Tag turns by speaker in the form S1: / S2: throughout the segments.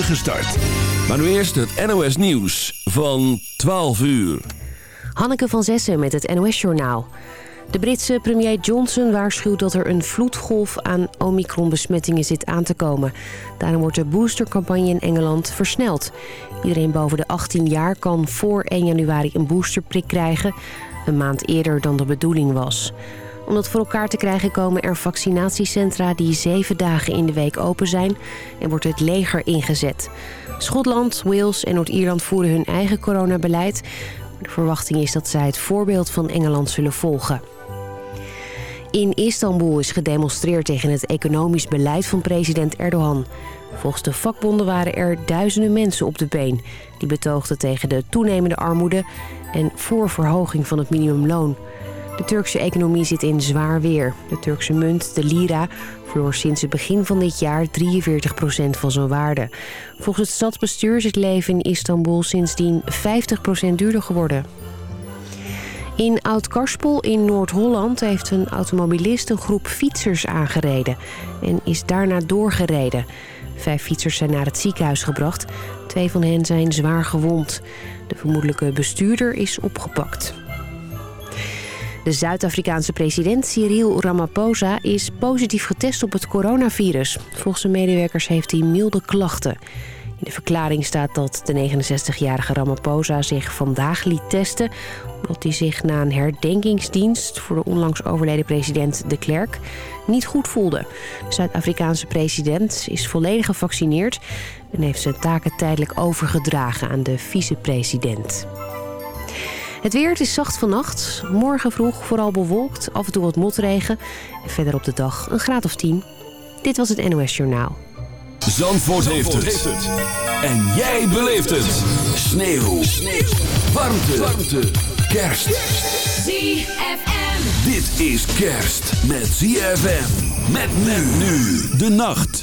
S1: start. Maar nu eerst het NOS Nieuws van 12 uur.
S2: Hanneke van Zessen met het NOS Journaal. De Britse premier Johnson waarschuwt dat er een vloedgolf aan Omicron-besmettingen zit aan te komen. Daarom wordt de boostercampagne in Engeland versneld. Iedereen boven de 18 jaar kan voor 1 januari een boosterprik krijgen. Een maand eerder dan de bedoeling was. Om dat voor elkaar te krijgen komen er vaccinatiecentra die zeven dagen in de week open zijn en wordt het leger ingezet. Schotland, Wales en Noord-Ierland voeren hun eigen coronabeleid. De verwachting is dat zij het voorbeeld van Engeland zullen volgen. In Istanbul is gedemonstreerd tegen het economisch beleid van president Erdogan. Volgens de vakbonden waren er duizenden mensen op de been. Die betoogden tegen de toenemende armoede en voor verhoging van het minimumloon. De Turkse economie zit in zwaar weer. De Turkse munt, de lira, verloor sinds het begin van dit jaar 43% van zijn waarde. Volgens het stadsbestuur is het leven in Istanbul sindsdien 50% duurder geworden. In Oud-Karspel in Noord-Holland heeft een automobilist een groep fietsers aangereden en is daarna doorgereden. Vijf fietsers zijn naar het ziekenhuis gebracht. Twee van hen zijn zwaar gewond. De vermoedelijke bestuurder is opgepakt. De Zuid-Afrikaanse president Cyril Ramaphosa is positief getest op het coronavirus. Volgens zijn medewerkers heeft hij milde klachten. In de verklaring staat dat de 69-jarige Ramaphosa zich vandaag liet testen... omdat hij zich na een herdenkingsdienst voor de onlangs overleden president de Klerk niet goed voelde. De Zuid-Afrikaanse president is volledig gevaccineerd... en heeft zijn taken tijdelijk overgedragen aan de vicepresident. Het weer is zacht vannacht. Morgen vroeg vooral bewolkt, af en toe wat motregen. En verder op de dag een graad of 10. Dit was het NOS Journaal.
S1: Zandvoort, heeft, het. En jij beleeft het. Sneeuw. Sneeuw. Warmte. Warmte. Kerst.
S3: ZFM.
S1: Dit is kerst met ZFM. Met men nu. De nacht.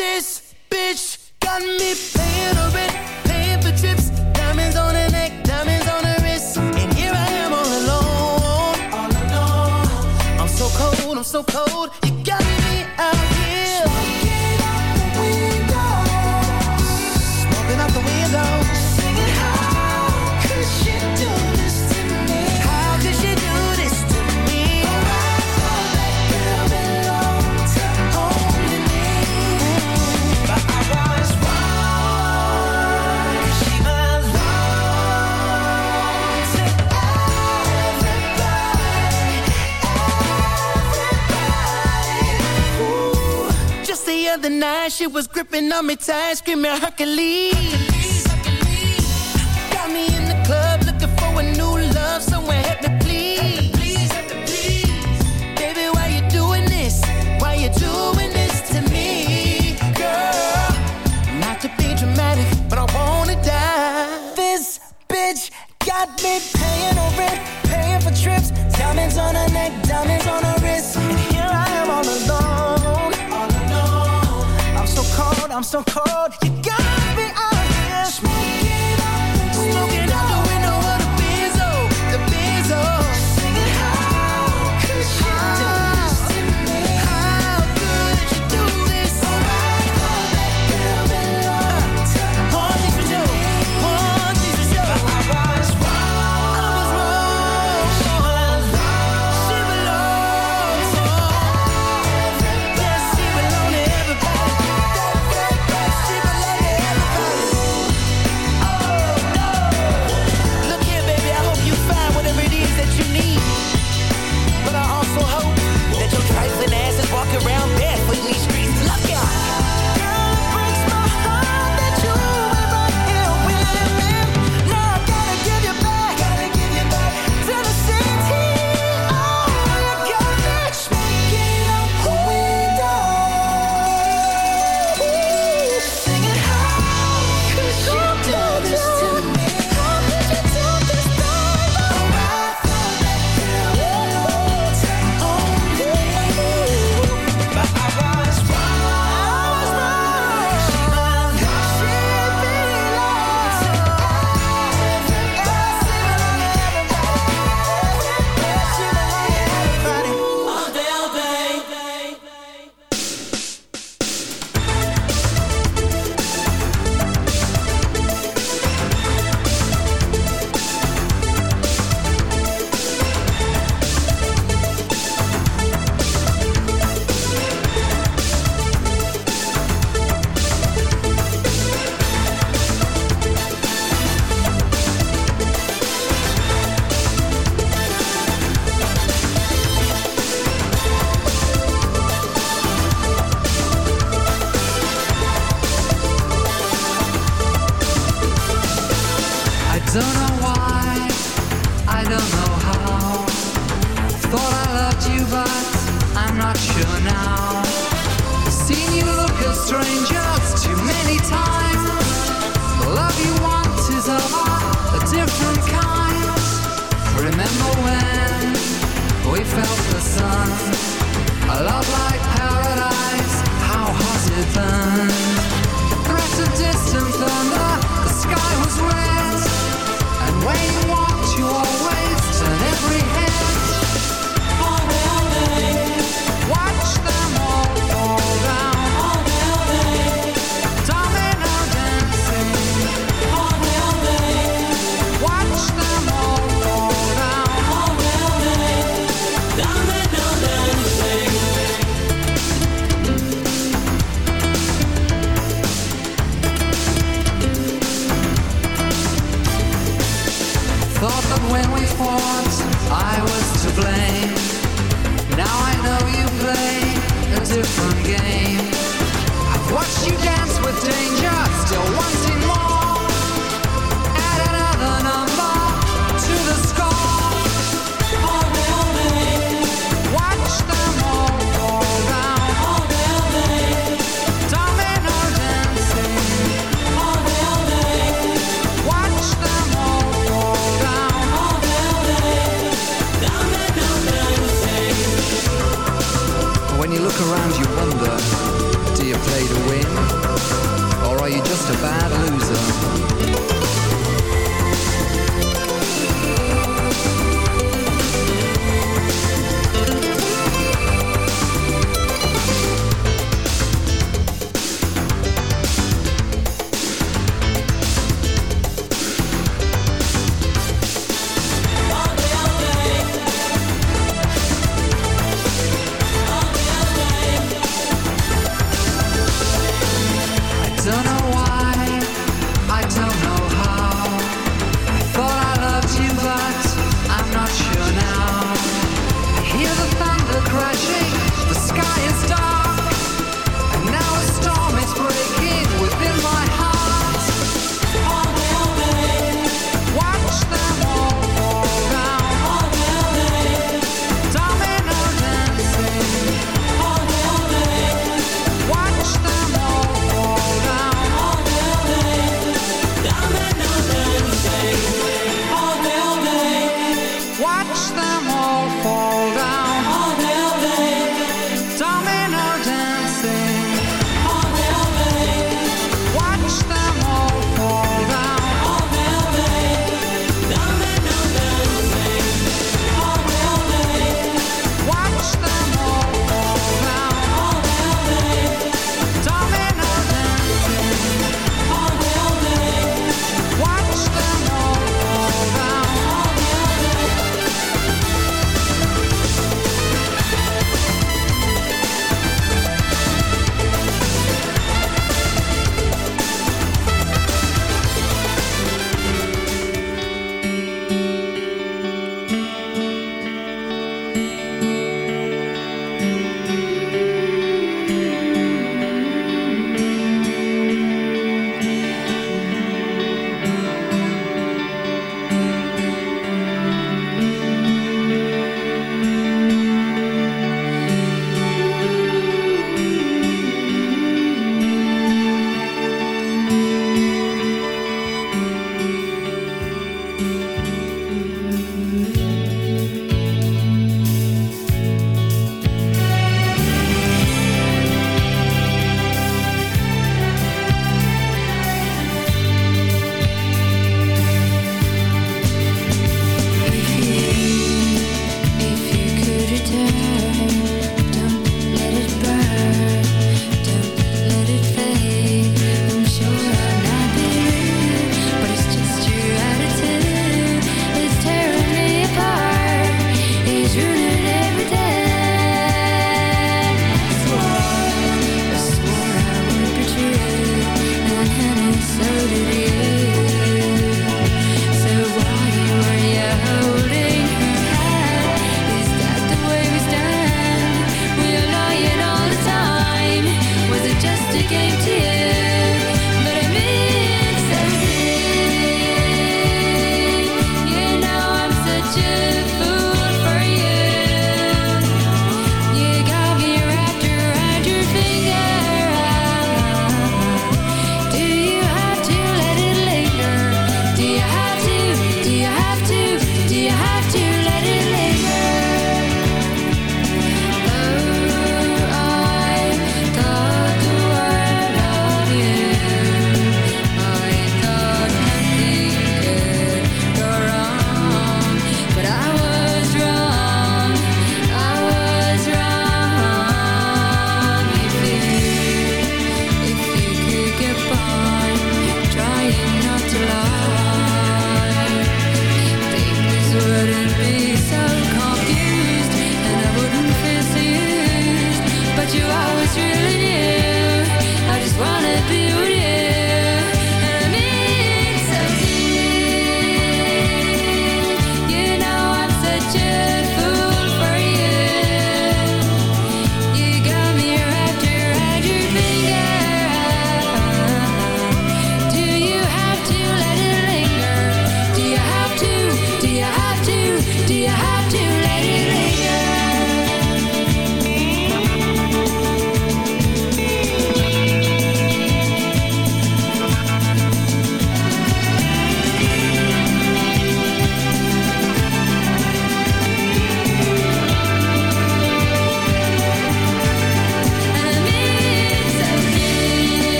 S4: This bitch got me paying her rent, paying for trips, diamonds on her neck, diamonds on her wrist, and here I am all alone, all alone. I'm so cold, I'm so cold. Night, she was gripping on me tight, screaming Hercules. Hercules, Hercules. Got me in the club looking for a new love, somewhere help me please. please, please. Baby, why you doing this? Why you doing this to me, girl? Not to be dramatic, but I wanna die. This bitch got me I'm so cold. You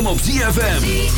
S4: hem op ZFM.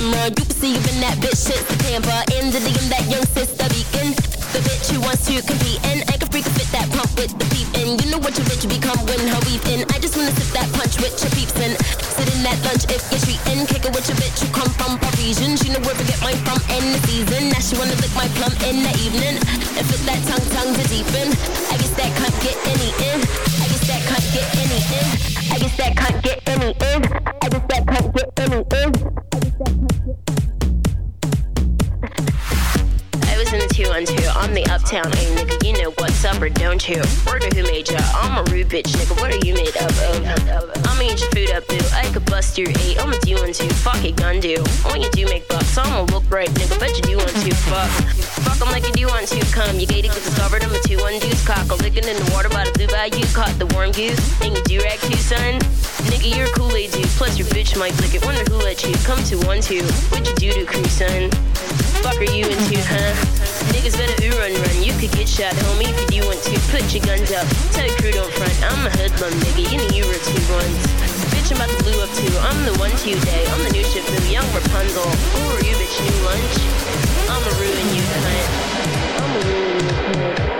S4: camera. You can see you in that bitch shit, the tamper And the in that young
S5: sister beacon. The bitch who wants to compete and I can freak fit that pump with the peep and You know what your bitch become when her weaving. I just wanna sip that punch with your peeps and sit in that lunch if you're treating. Kick it with your bitch who come from Parisian. She know where to get mine from in the season. Now she wanna lick my plum in the evening and flip that tongue tongue to deepen. Bitch, nigga, what are you made up of? I'ma eat your food up, boo. I could bust your eight, I'ma do one two. Fuck it, gun do. When you do make bucks, I'ma look right, nigga, bet you do
S6: want to. Fuck. Fuck him like you do want to. Come, you gated, get discovered, I'm a two one deuce cock. I'm licking in the water by the blue bayou. Caught the warm goose, and you do rag too, son. Nigga, you're a Kool Aid dude. Plus your bitch might lick it. Wonder who let you come to one two. What you do to crew, son? Fuck are
S7: you
S1: into, huh? Niggas better ooh run run. You could get shot, homie, if
S7: you do want
S1: to. Put your guns up. Tell your
S7: crew don't front. I'm a hoodlum, nigga.
S8: You know you were two ones. Bitch, I'm about to blue up too. I'm the one to day. I'm the new Shifu, young Rapunzel. Who are you, bitch? New lunch? I'ma ruin you, cunt. I'ma ruin you, cunt.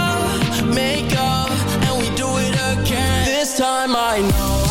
S9: make up And we do it again. This time I know,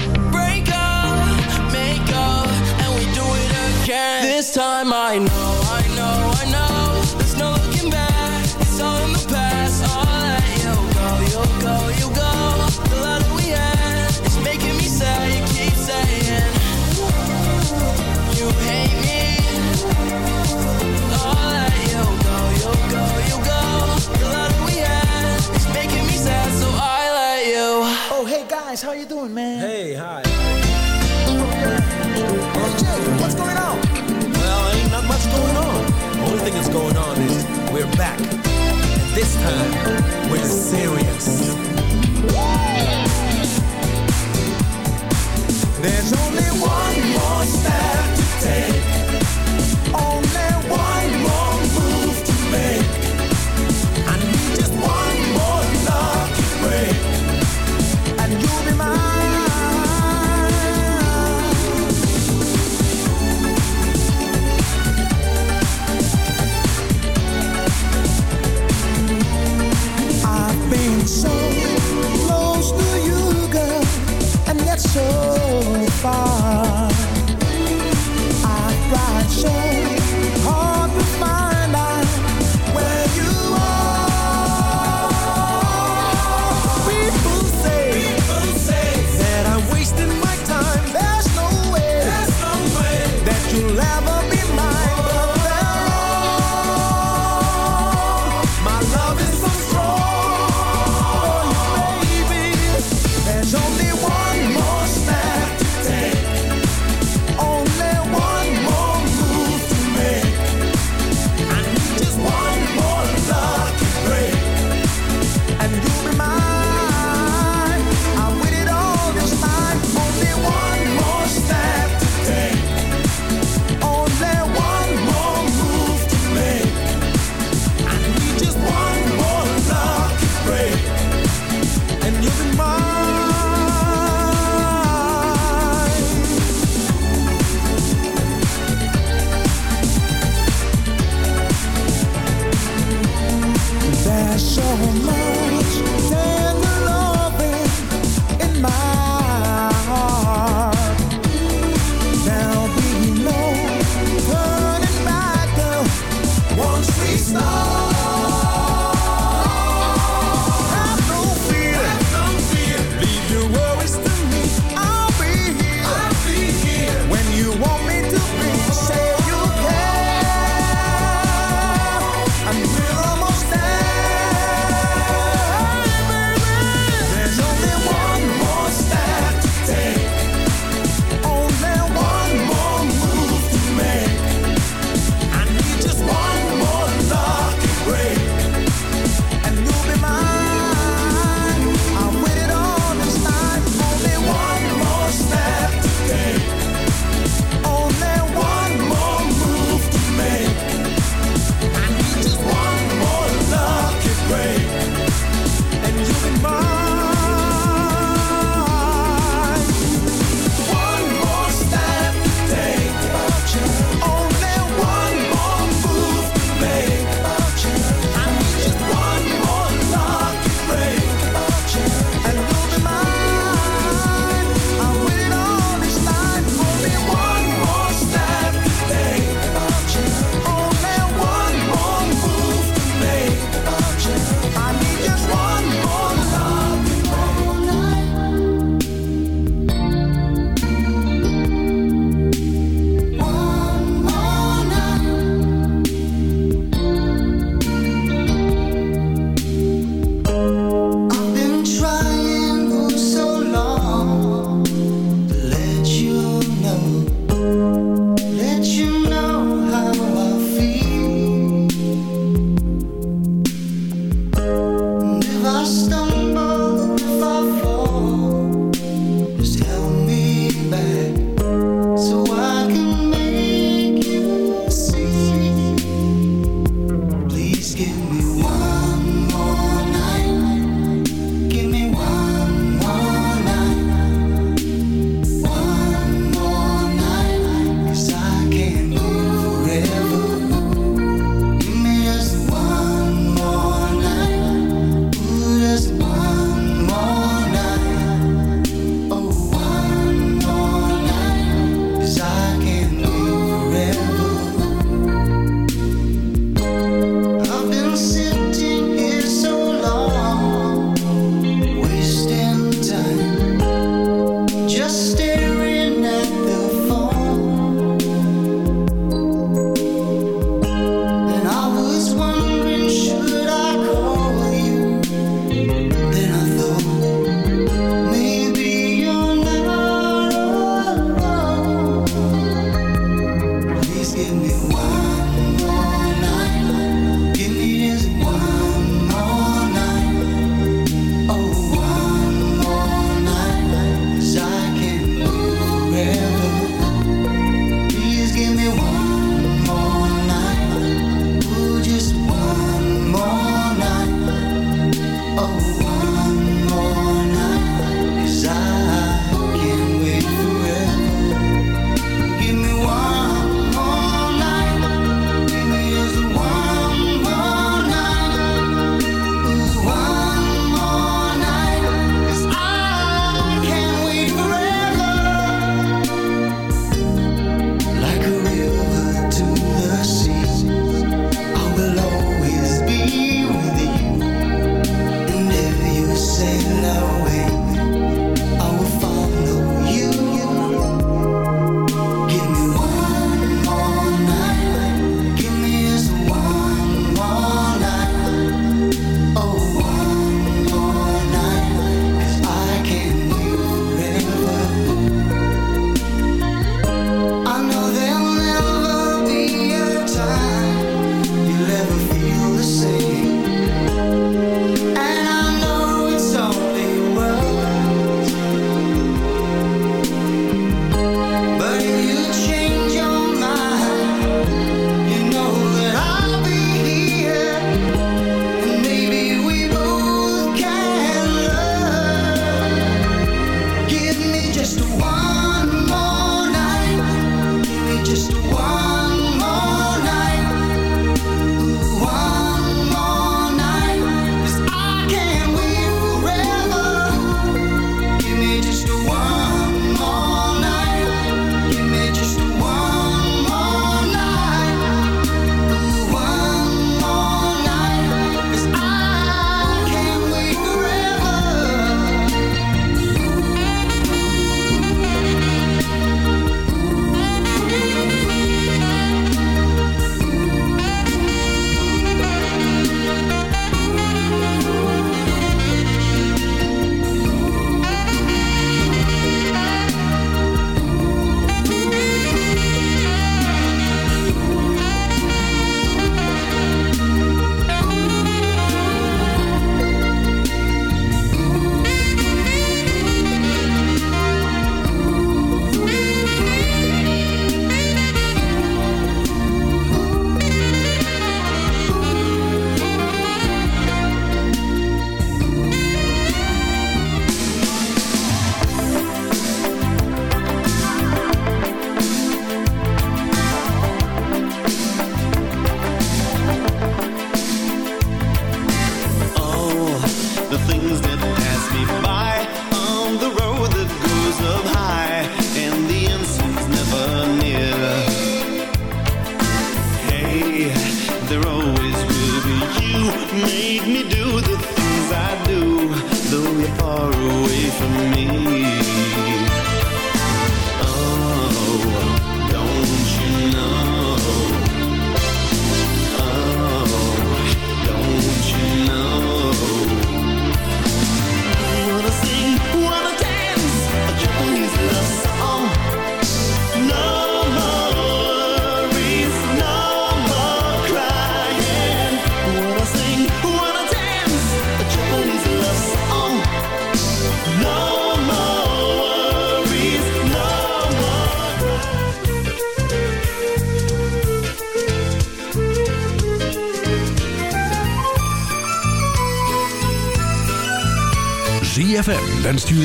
S9: again This time I know, I know, I know. There's no looking back. It's all in the past. I'll let you go, you'll go, you go. The love that we had Is making me sad. You keep saying You hate me. I'll let you go, you'll go, you go. The love that we had Is making me sad. So I let you.
S10: Oh, hey guys, how you doing, man?
S11: Hey, hi.
S12: This time, we're serious.
S4: There's only one more step